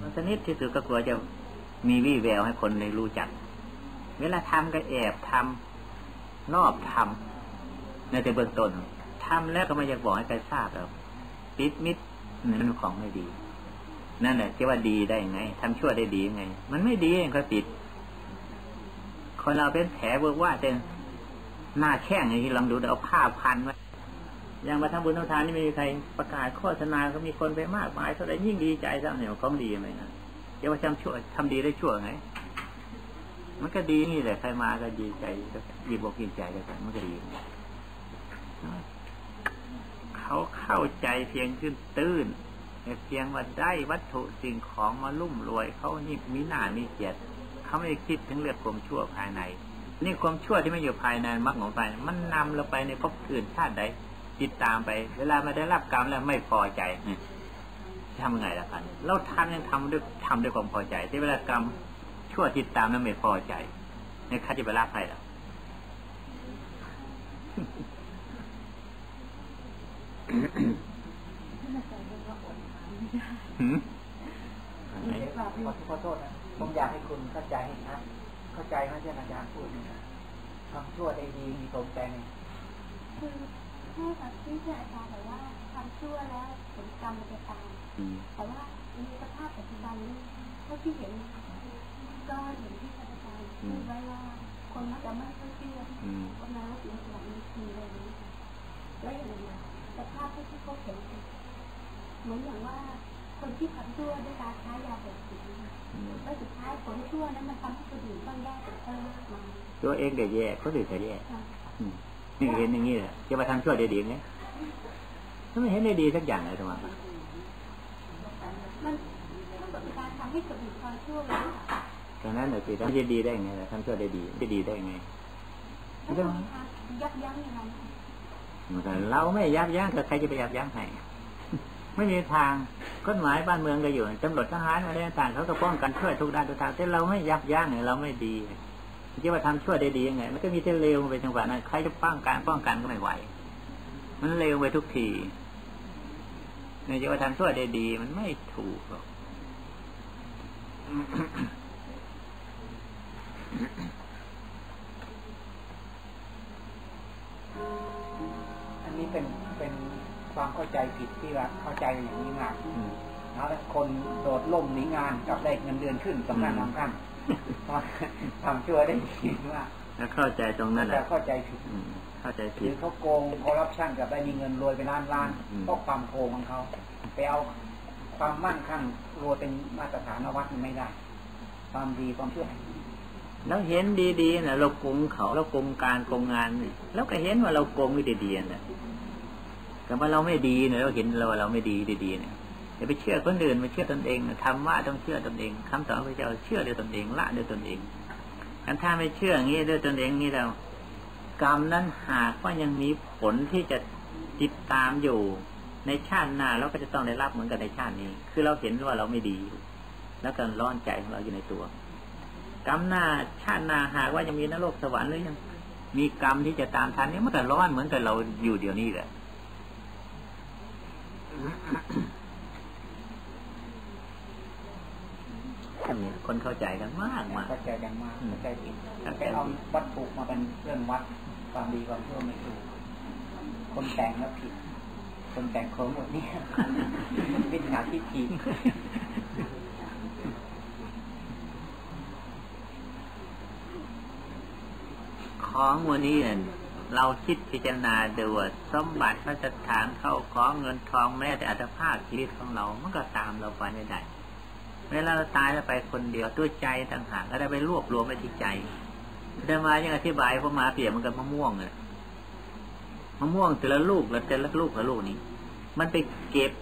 มันสนิทที่สุดก็กลัวจะมีวี่แววให้คนเลยรู้จัก เวลาทำก็แอบทำนอบทำในแต่เบื้องต้นทำแล้วก็ไม่อยากบอกให้ใครทราบแล้วปิดมิดนั่นของไม่ดี นั่นแหละที่ว่าดีได้ยังไงทำชั่วได้ดียังไง มันไม่ดีเองเขาปิด คนเราเป็นแผลเบิกว่าเต็มหน้าแข้งอย่างที่ลองดูเอาผ้าพันไว้ อย่างมาทำบุญทำทานนี่ไม่มีใครประกาศโฆษณาก็มีคนไปมากมายเท่าไรยิ่งดีใจซะเหนียวของดีไหมนะเดี๋ยวว่าทำชั่วทำดีได้ชั่วไงมันก็ดีนี่แหละใครมาก็ดีใจก็ยิบอกยินใจกันมันก็ดีเขาเข้าใจเพียงขึ้นตื้นเพียงว่าได้วัตถุสิ่งของมาลุ่มรวยเขานี่มีหน้ามีเกียรติเขาไม่ได้คิดถึงเรื่องความชั่วภายใน นี่ความชั่วที่ไม่อยู่ภายในมรรคของไป มันนำเราไปในภพอื่นชาติใด ติดตามไป เวลามาได้รับกรรมแล้วไม่พอใจทำไงล่ะครับเราทำยังทำด้วยทำด้วยความพอใจ ที่เวลากรรมชั่วติดตามแล้วไม่พอใจในข้าจะไปรับใครหรอหืมขอโทษนะผมอยากให้คุณเข้าใจให้ชัดเข้าใจไหมที่อาจารย์พูดนี่ทำชั่วได้ดีมีตรงใจไหมคือ ให้กับที่ที่อาจารย์บอกว่าทำชั่วแล้วผลกรรมมันจะตามอืมแต่ว่าในสภาพปัจจุบันนี้เท่าที่เห็นก็เห็นที่อาจารย์พูดไว้ว่าคนมักจะไม่ค่อยเชื่ออืมว่าน้ำเสียสละมีทีอะไรอย่างนี้ค่ะแล้วอย่างไรสภาพที่เขาเห็นเหมือนอย่างว่าคนที่ทำชั่วด้วยการใช้ยาเสพติดนะคะอืมแล้วสุดท้ายผลชั่วนั้นมันทำให้คนอื่นต้องแย่ตัวเองมากมายตัวเองก็แย่คนอื่นก็แย่ค่ะอืม นี่เห็นอย่างนี้แหละจะมาทำชั่วด้ดีไงถ้าไม่เห็นได้ดีสักอย่างเลยทำไมมันมันเป็นการทำให้คนอื่นความชั่วแล้วดังนั้นเลยสิทำจะดีได้ไงล่ะทำชั่วได้ดีจะดีได้ไงแล้วก็มีการยับยั้งอย่างนั้นเราไม่ยับยั้งก็ใครจะไปยับยั้งให้ไม่มีทางกฎหมายบ้านเมืองก็อยู่ตำรวจทหารอะไรต่างเขาก็ป้องกันช่วยทุกด้านทุกทางแต่เราไม่ยับยั้งเนี่ยเราไม่ดี จะว่าทำชั่วได้ดียังไง มันก็มีแต่เลวไปจังหวะนั้นใครจะป้องกันป้องกันก็ไม่ไหว มันเลวไปทุกทีเนี่ยจะว่าทำชั่วได้ดี มันไม่ถูกหรอกอันนี้เป็นเป็นความเข้าใจผิดที่ว่าเข้าใจอย่างนี้มากอืมแล้วคนโดดล่มหนีงานกลับได้เงินเดือนขึ้นสำนักนำขั้น ทำชั่วได้ดีมากแล้วเข้าใจตรงนั้นแหแต่ละเข้าใจผิดอืมเข้าใจหผิรืดอเขาโกงคอร์รัปชันกับได้มีเงินรวยไปล้านล้านอืมก็ความโกงของเขาไปเอาความมั่นคงรวยเป็นมาตรฐานวัดมันไม่ได้ ความดีความเชื่อแล้วเห็นดีๆนะเราโกงเขาเราโกงการโกงงานนี่แล้วก็เห็นว่าเราโกงไม่ดีๆนะแต่ว่าเราไม่ดีเนี่ยเราเห็นเราว่าเราไม่ดีดีๆเนี่ย อย่าไปเชื่อคนอื่นไปเชื่อตนเองธรรมะต้องเชื่อตนเองคำสอนพระเจ้าเชื่อด้วยตนเองละด้วยตนเองกันถ้าไม่เชื่ออย่างนี้ด้วยตนเองนี่เรากรรมนั้นหากว่ายังมีผลที่จะติดตามอยู่ในชาติหน้าเราก็จะต้องได้รับเหมือนกันในชาตินี้ คือเราเห็นว่าเราไม่ดี แล้วก็ร้อนใจของเราอยู่ในตัวกรรมหน้าชาติหน้าหากว่ายังมีนรกสวรรค์หรือยังมีกรรมที่จะตามทันนี่มันก็ร้อนเหมือนกับเราอยู่เดี๋ยวนี้แหละ คนเข้าใจกันมากมากเข้าใจกันมากอืมเข้าใจผิดเข้าใจไปเอาวัตถุมาเป็นเรื่องวัดความดีความชั่วไม่ถูกคนแต่งแล้วผิด คนแต่งโค้งหมดเนี่ยวิญญาณที่ผิดของวันนี้เนี่ยเราคิดพิจารณาดูว่าสมบัติพระสถานเข้าของเงินทองแม้แต่อัตภาพชีวิตของเรา มันก็ตามเราไปไม่ได้ เวลาเราตายแล้วไปคนเดียวด้วยใจต่างหากก็ได้ไปรวบรวมไว้ที่ใจเดิมายังอธิบายพวกมาเปรียบเหมันกับมะม่วงเลยมะม่วงแต่ละลูกแล้วแต่ละลูกละลูกนี้ มันไปเก็บ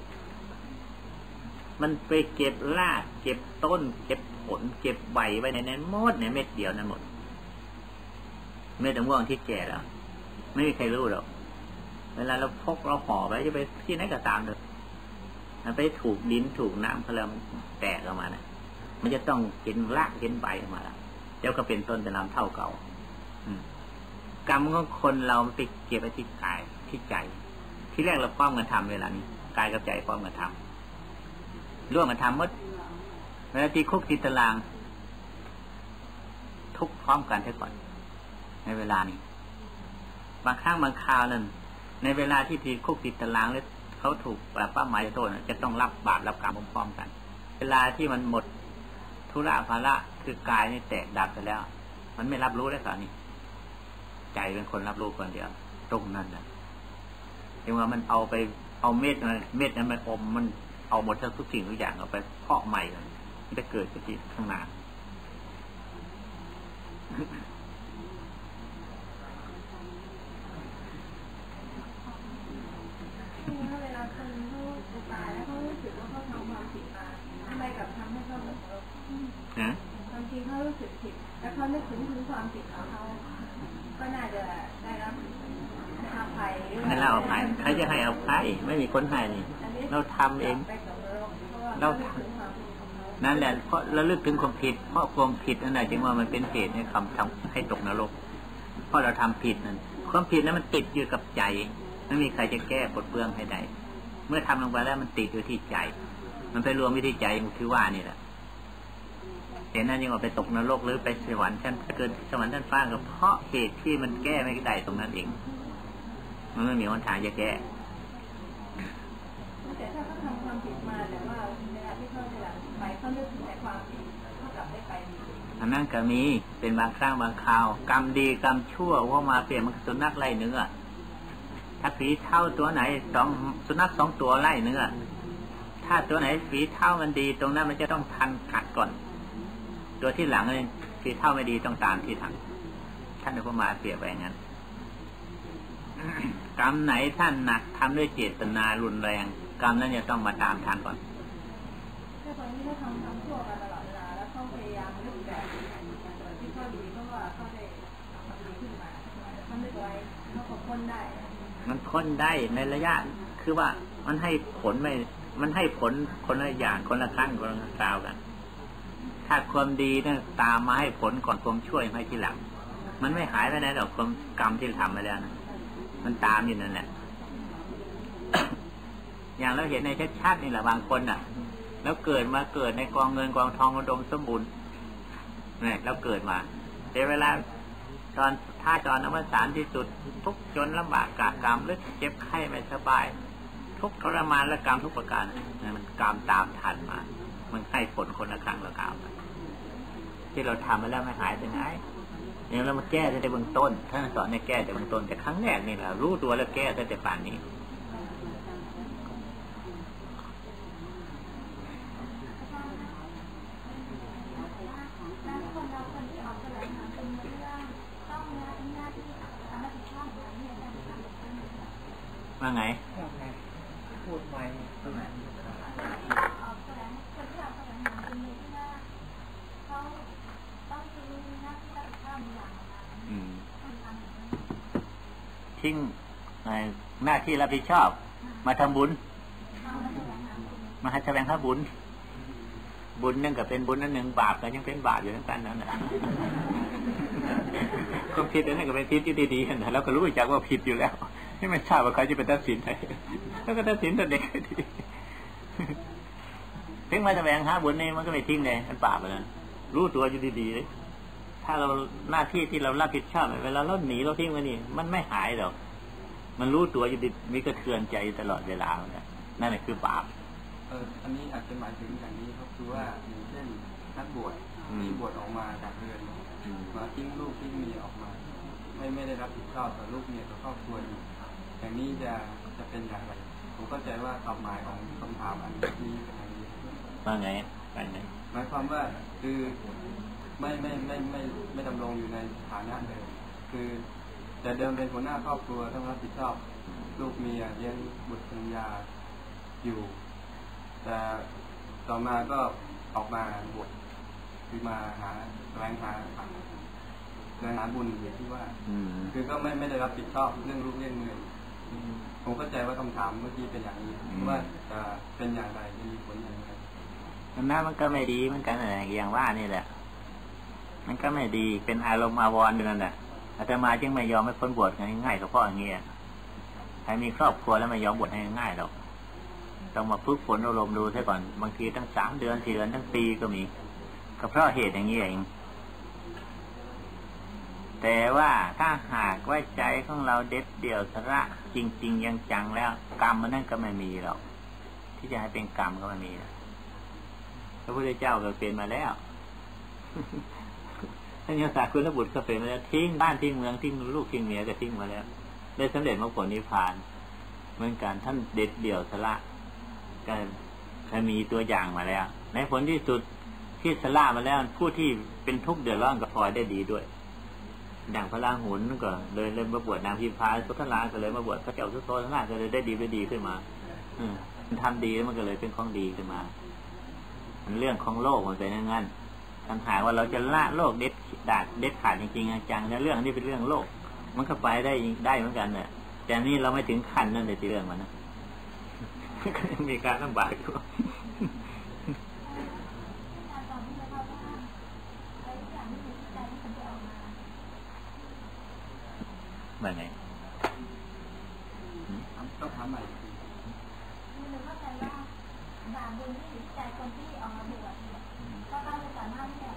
มันไปเก็บรากเก็บต้น เก็บผล เก็บใบไว้ในนั้นหมดในเม็ดเดียวนั้นหมด เม็ดมะม่วงที่แก่แล้วไม่มีใครรู้หรอกเวลาเราพกเราห่อไปจะไปที่ไหนก็ตามเถอะ มันไปถูกดินถูกน้ำเขาแล้วมันแตกออกมานะมันจะต้องเห็นรากเห็นใบออกมาแล้วเดี๋ยวก็เป็นต้นเป็นลำเท่าเก่าอกรรมของคนเรามันไปเก็บไว้ที่กายที่ใจ ที่แรกเราป้องกันทำเวลานี้กายกับใจป้องกันทำร่วมกันทำมดเวลาตีคุกตีตาราง ทุกพร้อมกันทุกคนในเวลานี้ บางครั้งบางคราวนั้นในเวลาที่ตีคุกตีตารางแล้ว เขาถูกป้าหมายโทษจะต้องรับบาปรับกรรมพร้อมๆกัน เวลาที่มันหมดธุระภาระคือกายนี่แตกดับไปแล้ว มันไม่รับรู้ได้วสานี่ใจเป็นคนรับรู้คนเดียวตรงนั้นนะถึงว่ามันเอาไปเอาเม็ดเม็ดนั้นมันอมมันเอาหมดทุกสิ่งทุกอย่างเอาไปเพาะใหม่มันจะเกิดขึ้นที่ข้างหน้าเวลาคนเขาจะตายแล้วเขารู้สึกว่าเขาทำความผิดมาทำไมกับทำให้เขาแบบนะบางทีเขารู้สึกผิด แล้วเขานึกถึงถึง ความผิดของเขาก็น่าจะได้รับอภัยให้เราอภัยใครจะให้อภัยไม่มีคนให้นี่เราทำเอง เรานั่นแหละเพราะเราลึกถึงความผิด เพราะความผิดนั่นแหละจึงว่ามันเป็นเหตุให้คำทำให้ตกนรก เพราะเราทำผิดนั่นความผิดนั้นมันติดอยู่กับใจไม่มีใครจะแก้ปลดเปลื้องให้ได้เมื่อทำลงไปแล้วมันติดอยู่ที่ใจ มันไปรวมวิธีใจมันคือว่านี่แหละ เห็นนั่นยังว่าไปตกนรกหรือไปสวรรค์ชั้นเกินสวรรค์ชั้นฟ้าก็เพราะเหตุที่มันแก้ไม่ได้ตรงนั้นเอง มันไม่มีวันทางจะแก้แต่ถ้าเขาทำความผิดมาแต่ว่าเวลาที่เขาจะไปเขาเลือกแต่ความผิดเขากลับได้ไปอันนั้นก็มีเป็นบางครั้งบางคราว กรรมดีกรรมชั่วว่ามาเปลี่ยนมันสุนัขไล่เนื้อถ้าฝีเท่าตัวไหนสองสุนัขสองตัวไล่เนื้อถ้าตัวไหนฝีเท่ามันดี ตรงนั้นมันจะต้องทันกัดก่อน ตัวที่หลังเลยฝีเท่าไม่ดีต้องตามที่ทันท่านอุปมาเปรียบไว้งั้นกรรมไหนท่านหนักทำด้วยเจตนารุนแรง กรรมนั้นจะต้องมาตามทันก่อนถ้าคนที่เขาทำทำชั่วกันตลอดเวลาแล้วเขาพยายามเลือกแบบที่เขาดีเพราะว่าเขาได้ทำดีขึ้นมาทำได้ไวเขาก็พ้นได้ มันพ้นได้ในระยะ คือว่ามันให้ผลไม่ มันให้ผลคนละอย่างคนละขั้นคนละคราวกัน ถ้าความดีนี่ยตามมาให้ผลก่อนความช่วยให้ทีหลัง มันไม่หายไปไหนหรอกความกรรมที่ทำมาแล้วนะมันตามอยู่นั่นแหละ อย่างเราเห็นในชัดๆนี่แหละบางคนอะ แล้วเกิดมาเกิดในกองเงินกองทองอุดมสมบูรณ์เนี่ยแล้วเกิดมาแต่เวลาตอนถ้าจอนอวสานที่สุด ทุกจนลำบากกากรรมหรือเจ็บไข้ไม่สบาย ทุกทรมานและกรรมทุกประการนี่มันกรรมตามทันมา มันให้ผลคนละครั้งละคราวที่เราทำมาแล้วไม่หายไปไหนเนี่ยเรามาแก้แต่เบื้องต้นท่านสอนให้แก้แต่เบื้องต้นแต่ครั้งแรกนี่แหละรู้ตัวแล้วแก้ตั้งแต่ป่านนี้ว่าไงพูดไว้ ทิ้งหน้าที่รับผิดชอบ มาทำบุญ มาให้แสดงข้าบุญ บุญนั่นก็เป็นบุญนั่นหนึ่งบาปก็ยังเป็นบาปอยู่ทั้งกันนั่นแหละความผิดนั่นก็เป็นผิดที่ดีๆนะแล้วก็รู้จักว่าผิดอยู่แล้วที่ไม่ทราบว่าใครจะเป็นตัดสินใครแล้วก็ตัดสินตัวเด็กทีถึงมาแสวงหาบุญนี่มันก็ไม่ทิ้งเลยมันบาปเลยรู้ตัวอยู่ดีๆเลย ถ้าเราหน้าที่ที่เรารับผิดชอบเวลาเราหนีเราทิ้งมันนี่ มันไม่หายหรอก มันรู้ตัวอยู่ดีมีกระเทือนใจตลอดเวลาเนี่ยนั่นแหละคือบาปเอออันนี้อาจจะหมายถึงอย่างนี้ครับคือว่าอย่างเช่นนักบวชที่บวชออกมาจากเรือนมาทิ้งลูกทิ้งเมียออกมา ไม่ไม่ได้รับผิดชอบต่อลูกเมียต่อครอบครัวอย่างนี้จะจะเป็นอย่างไรผมเข้าใจว่าความหมายของคำถามอันนี้เป็นอย่างนี้ว่าไงว่าไงหมายความว่าคือ ไม่ไม่ไม่ไม่ไม่ดำรงอยู่ในฐานะเดิมคือแต่เดิมเป็นหัวหน้าครอบครัวต้องรับผิดชอบลูกเมียเลี้ยงบุตรภรรยาอยู่ แต่ต่อมาก็ออกมาบวชคือมาหาแสวงหาแสวงหาบุญอย่างที่ว่าคือก็ไม่ไม่ได้รับผิดชอบเรื่องลูกเรื่องเมือผมเข้าใจว่าคำถามเมื่อกี้เป็นอย่างนี้ว่าจะเป็นอย่างไรจะมีผลอย่างไรมันน่ามันก็ไม่ดีมันกันอะไรอย่างว่านี่แหละ มันก็ไม่ดีเป็นอารมณ์อาวรณ์นั่นแหละอาตมาจึงไม่ยอมให้คนบวชง่ายๆก็เพราะอย่างเงี้ยใครมีครอบครัวแล้วไม่ยอมบวชให้ง่ายหรอกต้องมาฝึกฝนอารมณ์ดูซะก่อนบางทีตั้งสามเดือนสี่เดือนทั้งปีก็มี ก็เพราะเหตุอย่างนี้เองแต่ว่าถ้าหากว่าใจของเราเด็ดเดี่ยวสระจริง ๆ ยังจังแล้ว กรรมมันนั่นก็ไม่มีหรอกที่จะให้เป็นกรรมก็ไม่มีพระพุทธเจ้าก็เป็นมาแล้ว ท่านยศาคุณบุตรก็เป็นมาแล้วทิ้งบ้านทิ้งเมืองทิ้งลูกทิ้งเมียก็ทิ้งมาแล้ว ได้สำเร็จมรรคผลนิพพาน เหมือนกันท่านเด็ดเดี่ยวสละก็เคยมีตัวอย่างมาแล้ว ในผลที่สุดที่สละมาแล้วผู้ที่เป็นทุกข์เดือดร้อนก็พลอยได้ดีด้วยดังพระราหุลก็เลยเลยมาบวชนางพิมพาสุทลาก็เลยมาบวชพระเจ้าสุโธทนาก็เลยได้ดีได้ดีขึ้นมา อืมันทำดีแล้วมันก็เลยเป็นของดีขึ้นมามันเรื่องของโลกมันเป็นอย่างนั้น ปัญหาว่าเราจะละโลกเด็ดดาดเด็ดขาดจริงๆจังๆเรื่องนี้เป็นเรื่องโลก มันก็ไปได้ได้เหมือนกันเนี่ยแต่นี่เราไม่ถึงขั้นนั่นเลยที่เรื่องมันนะมีการลำบากอยู่แบบไหน ต้องทำใหม่ คือเข้าใจว่าบาปบุญที่อยู่ที่ใจคนที่ออกมาบวชเนี่ยก็ต้องสามารถที่จะ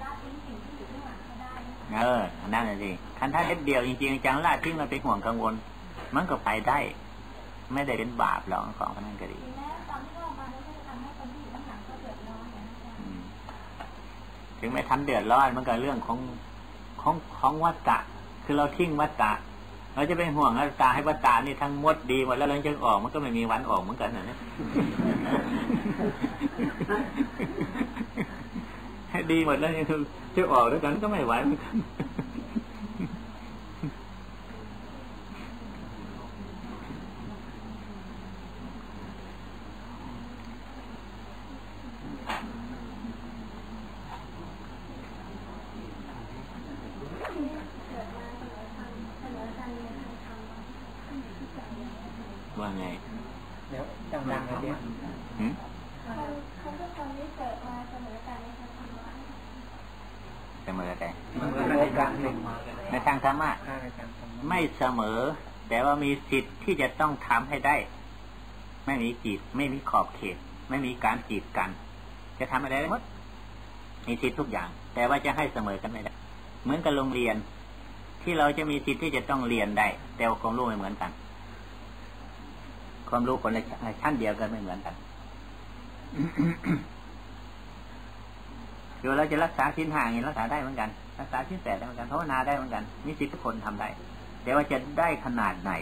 ละทิ้งสิ่งที่อยู่ข้างหลังเขาได้นะคะ เออนั่นแหละสิคันถ้าเด็ดเดียวจริงๆจังละทิ้งมันเป็นห่วงกังวล มันก็ไปได้ ไม่ได้เป็นบาปหรอกของพนันก็ดีถึงแม้ตอนที่เขาออกมาแล้วก็จะทำให้คนที่อยู่ข้างหลังเขาเดือดร้อนเนี่ยนะคะอืมถึงไม่ทำเดือดร้อนมันก็เรื่องของของของวัฏฏะคือเราทิ้งวัฏฏะเราจะเป็นห่วงวัฏฏะให้วัฏฏะนี่ทั้งหมดดีหมดแล้วเราจะออกมันก็ไม่มีวันออกเหมือนกันนะ เนี่ยให้ดีหมดแล้วยังจะออกด้วยกันก็ไม่ไหวเหมือนกัน เกิดมาเสมอทางเสมอกันในทางธรรม ว่าไง เดี๋ยวดังๆเลยเนี่ย หืม คนคนทุกคนนี้เกิดมาเสมอกันในทางธรรมะ เสมอแต่ มันก็โอกาสหนึ่ง ในทางธรรมะ ห้าในการทำ ไม่ เสมอ แต่ว่ามีสิทธิ์ที่จะต้องทำให้ได้ ไม่มีกีดไม่มีขอบเขต ไม่มีการกีดกัน จะทำอะไรได้หมดมีสิทธิ์ทุกอย่าง แต่ว่าจะให้เสมอกันไม่ได้ เหมือนกับโรงเรียน ที่เราจะมีสิทธิ์ที่จะต้องเรียนได้ แต่ความรู้ไม่เหมือนกัน ความรู้คนละชั้นเดียวกันไม่เหมือนกันคือเราจะรักษาชิ้นห่างนี้รักษาได้เหมือนกัน รักษาชิ้นแปดได้เหมือนกันภาวนาได้เหมือนกันมีสิทธิ์ทุกคนทำได้ แต่ว่าจะได้ขนาดไหน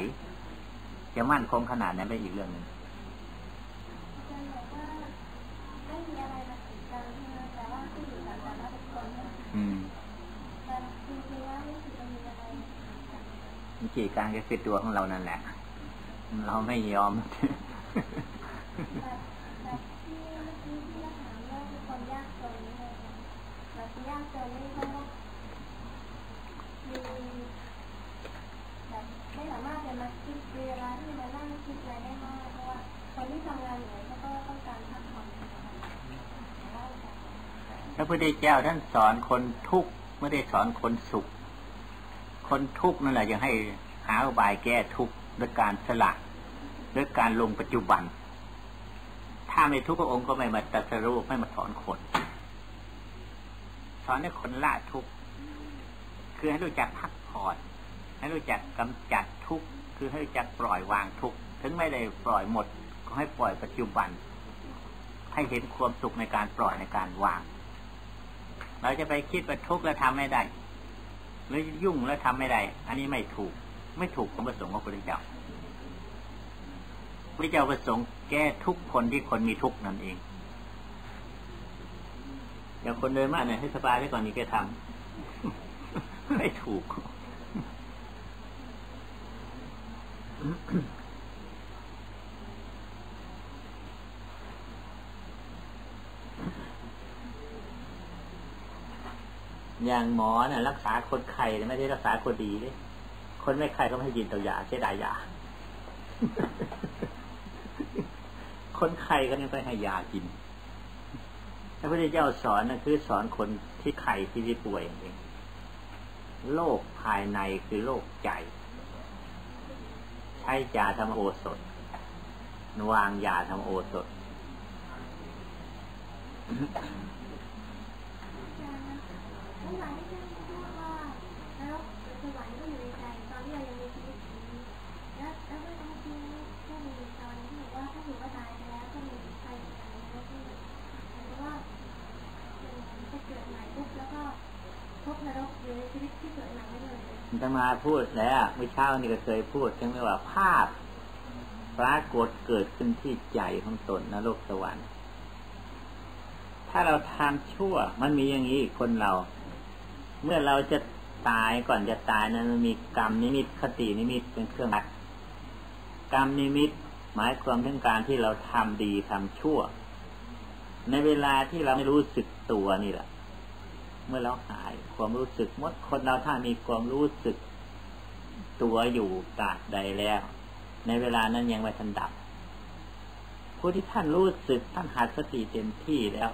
จะมั่นคงขนาดไหนเป็นอีกเรื่องหนึ่งจนแบบว่าไม่มีอะไรมาติดกันแต่ว่าที่อยู่แต่ละบุคคลเนี่ยอืมแต่จริงๆแล้วไม่ถือจะมีอะไรวิธีการก็คือตัวของเรานั่นแหละ เราไม่ยอม แบบแบบที่เมื่อกี้ที่เราถามเรื่องคนยากจนนี่เลยค่ะแบบที่ยากจนนี่เขามีแบบไม่สามารถจะมาคิดเวลาที่มานั่งคิดอะไรได้มากเพราะว่าคนที่ทำงานเหนื่อยเขาก็ต้องการพักผ่อนนะคะ พุทธเจ้าท่านสอนคนทุกข์ไม่ได้สอนคนสุข คนทุกข์นั่นแหละยังให้หาอุบายแก้ทุกข์ด้วยการสละด้วยการลงปัจจุบัน ถ้าไม่ทุกข์พระองค์ก็ไม่มาตรัสรู้ไม่มาสอนคน สอนให้คนละทุกข์คือให้รู้จักพักผ่อนให้รู้จักกำจัดทุกข์คือให้รู้จักปล่อยวางทุกข์ถึงไม่ได้ปล่อยหมด ก็ให้ปล่อยปัจจุบัน ให้เห็นความสุขในการปล่อยในการวาง เราจะไปคิดว่าทุกข์แล้วทำไม่ได้ หรือยุ่งแล้วทำไม่ได้ อันนี้ไม่ถูก ไม่ถูกของประสงค์ของพระพุทธเจ้าพระเจ้าประสงค์แก้ทุกคนที่คนมีทุกข์นั่นเองอย่างคนเดินมาเนี่ยให้สบายไว้ก่อนนี่แกทำไม่ถูก อย่างหมอเนี่ยรักษาคนไข้ไม่ได้รักษาคนดีเลยคนไม่ไข้ก็ไม่ให้กินตัวยาเสียดายยา คนไข้ก็ยังไปให้ยากินพระพุทธเจ้าสอนนะคือสอนคนที่ไข้ที่ที่ป่วยเองโรคภายในคือโรคใจ ใช้ยาธรรมโอสถ วางยาทำโอสถ เมื่อวานที่เพื่อนพูดว่าแล้วสวรรค์ก็อยู่ในใจตอนที่เรายังมีชีวิตอยู่แล้วแล้วเมื่อตอนที่ก็มีตอนที่บอกว่าถ้าถือว่าตายไปแล้วก็มีไปเหมือนกันแล้วที่เหมือนว่าจะเกิดใหม่ปุ๊บแล้วก็พบนรกอยู่ในชีวิตที่เกิดใหม่ไม่เลยจะมาพูดแล้วเมื่อเช้านี่ก็เคยพูดใช่ไหมว่าภาพปรากฏเกิดขึ้นที่ใจของตนนรกสวรรค์ถ้าเราทำชั่ว มันมีอย่างนี้คนเรา เมื่อเราจะตายก่อนจะตายนั้นมีกรรมนิมิตคตินิมิตเป็นเครื่องวัดกรรมนิมิตหมายความถึงการที่เราทำดีทำชั่ว ในเวลาที่เราไม่รู้สึกตัวนี่แหละเมื่อเราหายความรู้สึกมดคนเราถ้ามีความรู้สึกตัวอยู่กาใดแล้ว ในเวลานั้นยังไม่ทันดับ ผู้ที่ท่านรู้สึกท่านหาสติเต็มที่แล้ว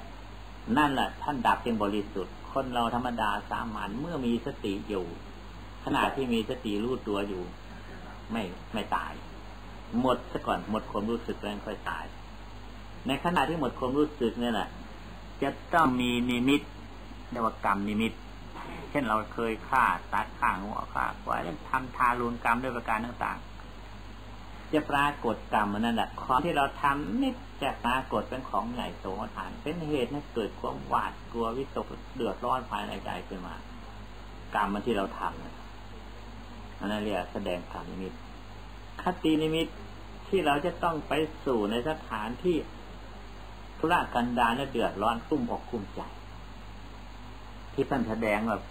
นั่นแหละท่านดับเป็นบริสุทธิ์ คนเราธรรมดาสามัญเมื่อมีสติอยู่ ขณะที่มีสติรู้ตัวอยู่ ไม่ไม่ตาย หมดซะก่อนหมดความรู้สึกแล้วค่อยตาย ในขณะที่หมดความรู้สึกเนี่ยแหละจะต้องมีนิมิตเรียกว่ากรรมนิมิต เช่นเราเคยฆ่าตัดฆ่างหัวฆ่าควายแล้วทำทารุณกรรมด้วยประการต่างๆ จะปรากฏกรรมนั่นแหละของที่เราทำนี่จะปรากฏเป็นของใหญ่โตมโหฬารเป็นเหตุให้เกิดความหวาดกลัววิตกเดือดร้อนภายในใจขึ้นมา กรรมมันที่เราทำนะอันนั้นเรียกแสดงกรรมนิมิตคตินิมิตที่เราจะต้องไปสู่ในสถานที่ทุรกันดารและเดือดร้อนกุ้มอกกุ้มใจ ที่ท่านแสดงแบบ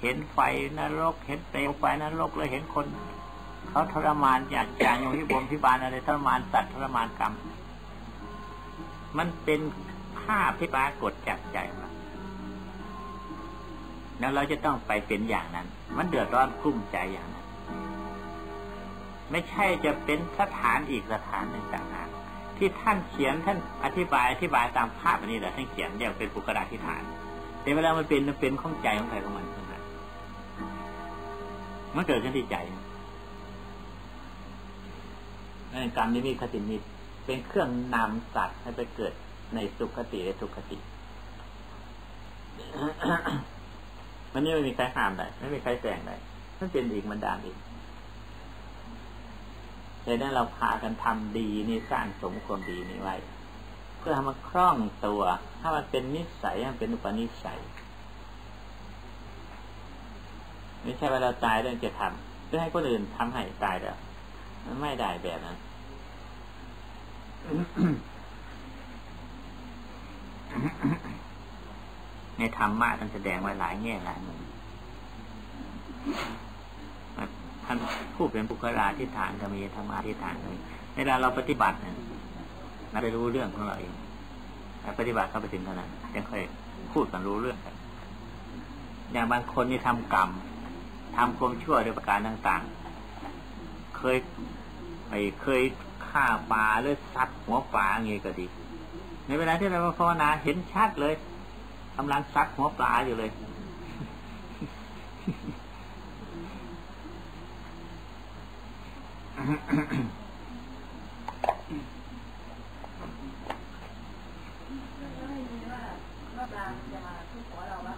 เห็นไฟนรก เห็นเปลวไฟนรกแล้วเห็นคน เขาทรมานอย่ากจางอยู่ที่บนพิบาลอะไรทรมานสัตว์ทรมานกรรม มันเป็นภาพที่ปรากฏจากใจเราแล้วเราจะต้องไปเป็นอย่างนั้น มันเดือดร้อนกุ้มใจอย่างนั้น ไม่ใช่จะเป็นสถานอีกสถานหนึ่งต่างหากที่ท่านเขียนท่านอธิบายอธิบายตามภาพอันนี้แหละท่านเขียนเรียกเป็นปุกราธิฐาน แต่เวลามันเป็นมันเป็นของใจของใครของมันเท่านั้นมันเกิดขึ้นที่ใจ นกรรมนี้มีคติมิตเป็นเครื่องนำสัตว์ให้ไปเกิดในสุขติและทุกขติมันนี่ไม่มีใครห้ามได้ไม่มีใครแสงได้มันเป็นอีกมันดานอีกดังนั้นเราพากันทำดีนี่สร้างสมความดีนี้ไว้ เพื่อให้มันคล่องตัว ถ้ามันเป็นนิสัยมันเป็นอุปนิสัยไม่ใช่ว่าเราตายเรื่องจะทำเพื่อให้คนอื่นทำให้ตายแล้ว มันไม่ได้แบบนั้นในธรรมะท่านแสดงไว้หลายแง่หลายมุมท่านผู้เป็นบุคลาธิฐานก็มีธรรมาธิฐานมีเวลาเราปฏิบัติเนี่ยเราไปรู้เรื่องของเราเองปฏิบัติเข้าไปถึงเท่านั้นยังค่อยพูดกันรู้เรื่องกันอย่างบางคนนี่ทำกรรมทำความชั่วด้วยประการต่างๆ เคยไปเคยฆ่าปลาหรือซัดหัวปลาอย่างนี้ก็ดี ในเวลาที่เราภาวนาเห็นชัดเลยกำลังซัดหัวปลาอยู่เลยก็ไม่มีว่าว่าปลามันจะมาทุกหัวเราวะ